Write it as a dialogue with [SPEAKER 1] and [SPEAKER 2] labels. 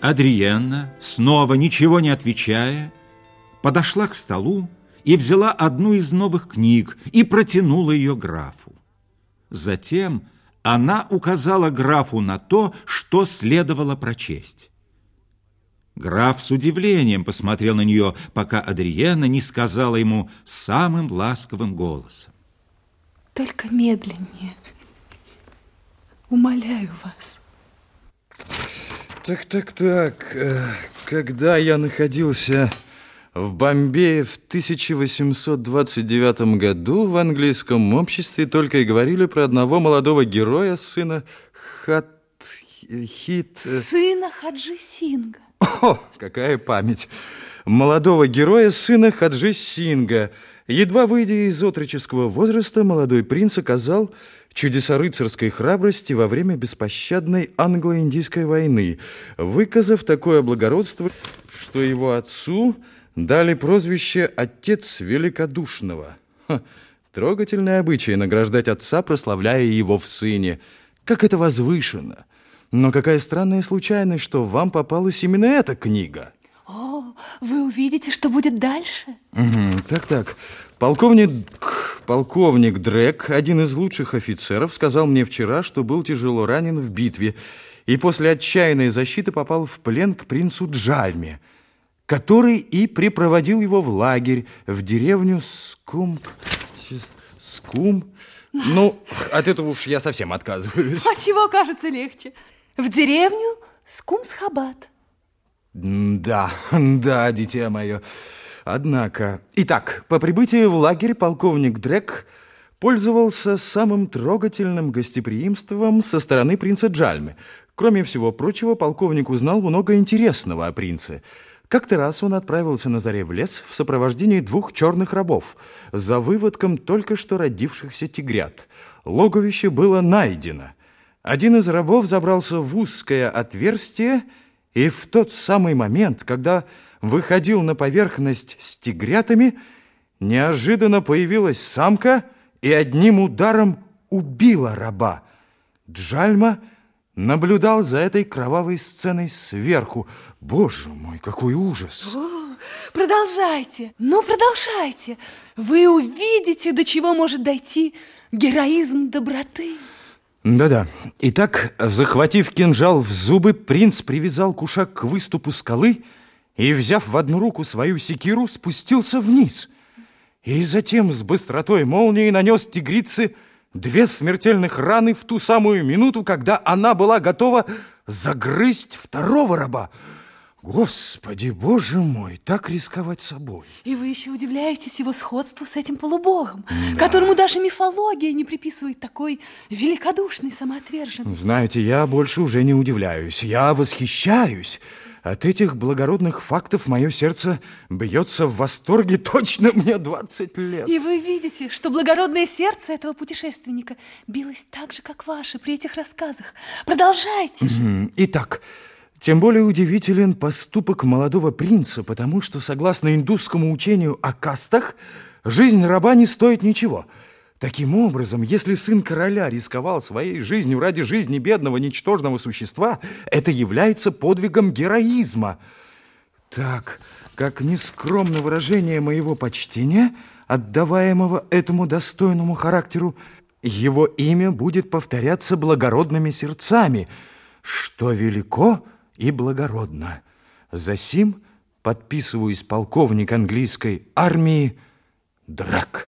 [SPEAKER 1] Адриенна, снова ничего не отвечая, подошла к столу и взяла одну из новых книг и протянула ее графу. Затем она указала графу на то, что следовало прочесть. Граф с удивлением посмотрел на нее, пока Адриена не сказала ему самым ласковым голосом.
[SPEAKER 2] Только медленнее. Умоляю вас.
[SPEAKER 3] Так, так, так. Э, когда я находился в Бомбее в 1829 году в английском обществе только и говорили про одного молодого героя, сына Хат... Хит...
[SPEAKER 2] Э, сына Хаджи Синга.
[SPEAKER 3] О, какая память! Молодого героя, сына Хаджи Синга. Едва выйдя из отроческого возраста, молодой принц оказал чудеса рыцарской храбрости во время беспощадной англо-индийской войны, выказав такое благородство, что его отцу дали прозвище «Отец Великодушного». Ха, трогательное обычай награждать отца, прославляя его в сыне. Как это возвышенно! Но какая странная случайность, что вам попалась именно эта книга.
[SPEAKER 2] О, вы увидите, что будет дальше.
[SPEAKER 3] Угу, так, так. Полковник, полковник Дрек, один из лучших офицеров, сказал мне вчера, что был тяжело ранен в битве и после отчаянной защиты попал в плен к принцу Джальме который и припроводил его в лагерь, в деревню Скум... Скум... Ну, от этого уж я совсем отказываюсь.
[SPEAKER 2] А чего кажется легче? В деревню Скумсхабад.
[SPEAKER 3] Да, да, дитя мое. Однако... Итак, по прибытии в лагерь полковник Дрек пользовался самым трогательным гостеприимством со стороны принца Джальмы. Кроме всего прочего, полковник узнал много интересного о принце – как-то раз он отправился на заре в лес в сопровождении двух черных рабов за выводком только что родившихся тигрят. Логовище было найдено. Один из рабов забрался в узкое отверстие, и в тот самый момент, когда выходил на поверхность с тигрятами, неожиданно появилась самка и одним ударом убила раба. Джальма – наблюдал за этой кровавой сценой сверху. Боже мой, какой ужас!
[SPEAKER 2] О, продолжайте, ну продолжайте. Вы увидите, до чего может дойти героизм доброты.
[SPEAKER 3] Да-да. Итак, захватив кинжал в зубы, принц привязал кушак к выступу скалы и, взяв в одну руку свою секиру, спустился вниз. И затем с быстротой молнии нанес тигрице две смертельных раны в ту самую минуту, когда она была готова загрызть второго раба. Господи, боже мой, так рисковать собой.
[SPEAKER 2] И вы еще удивляетесь его сходству с этим полубогом, да. которому даже мифология не приписывает такой великодушной самоотверженности.
[SPEAKER 3] Знаете, я больше уже не удивляюсь, я восхищаюсь. От этих благородных фактов мое сердце бьется в восторге точно мне 20 лет.
[SPEAKER 2] И вы видите, что благородное сердце этого путешественника билось так же, как ваше при этих рассказах. Продолжайте же.
[SPEAKER 3] Итак, тем более удивителен поступок молодого принца, потому что, согласно индусскому учению о кастах, жизнь раба не стоит ничего – Таким образом, если сын короля рисковал своей жизнью ради жизни бедного ничтожного существа, это является подвигом героизма. Так, как нескромно выражение моего почтения, отдаваемого этому достойному характеру, его имя будет повторяться благородными сердцами, что велико и благородно. Засим подписываюсь полковник английской армии Драк.